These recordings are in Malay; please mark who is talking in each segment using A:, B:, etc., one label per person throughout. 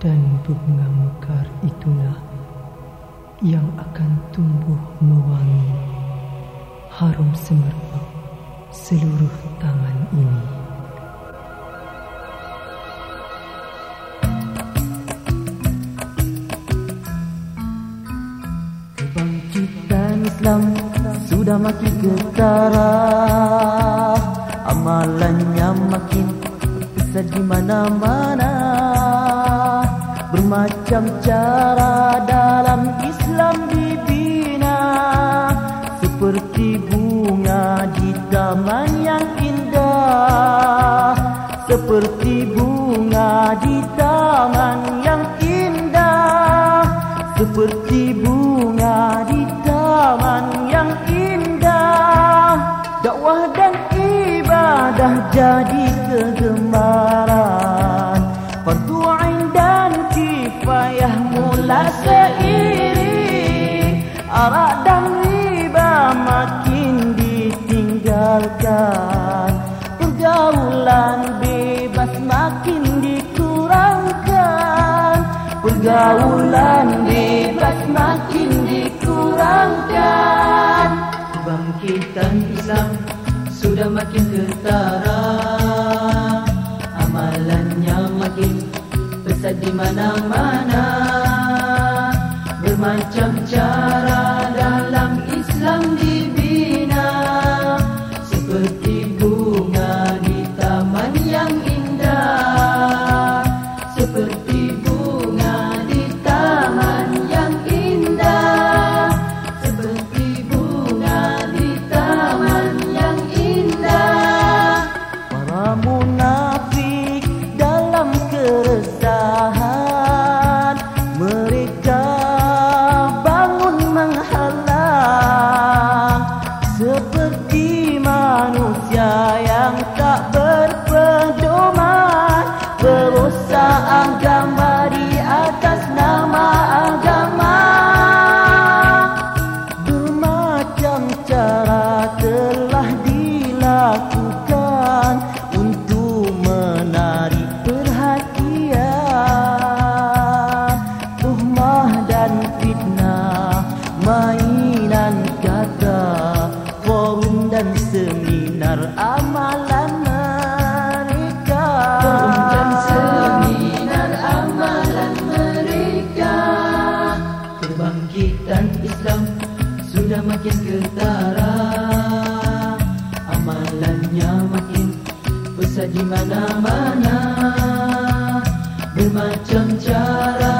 A: dan bunga mekar itulah yang akan tumbuh mewangi harum semerbak seluruh taman ini.
B: Kebangkitan Islam sudah makin ketara Amalannya makin besar di mana-mana Bermacam cara dalam Islam dibina. Seperti bunga di taman yang indah. Seperti bunga di taman yang indah. Seperti bunga di taman yang indah. Dakwah dan ibadah jadi kegemaran. Fardu Arak dan riba makin ditinggalkan. Pergaulan bebas makin dikurangkan. Pergaulan bebas makin dikurangkan.
C: Kebangkitan Islam sudah makin ketara. Amalannya makin besar di mana-mana. Bermacam cara
B: Mainan kata Forum dan seminar amalan mereka.
C: Forum dan seminar amalan mereka. Kebangkitan Islam sudah makin ketara. Amalannya makin besar di mana-mana. Bermacam cara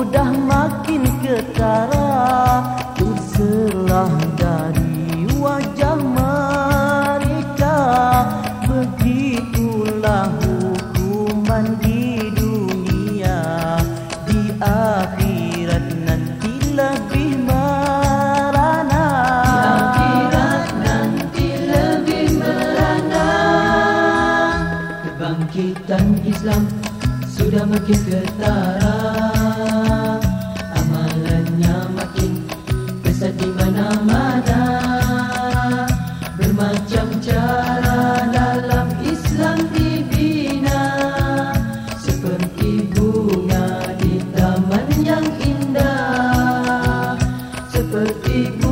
B: sudah makin ketara. Terserah dari wajah mereka. Begitulah hukuman di dunia. Di akhirat nanti lebih merana.
C: Akhirat nanti lebih merana. Kebangkitan Islam sudah makin ketara seperti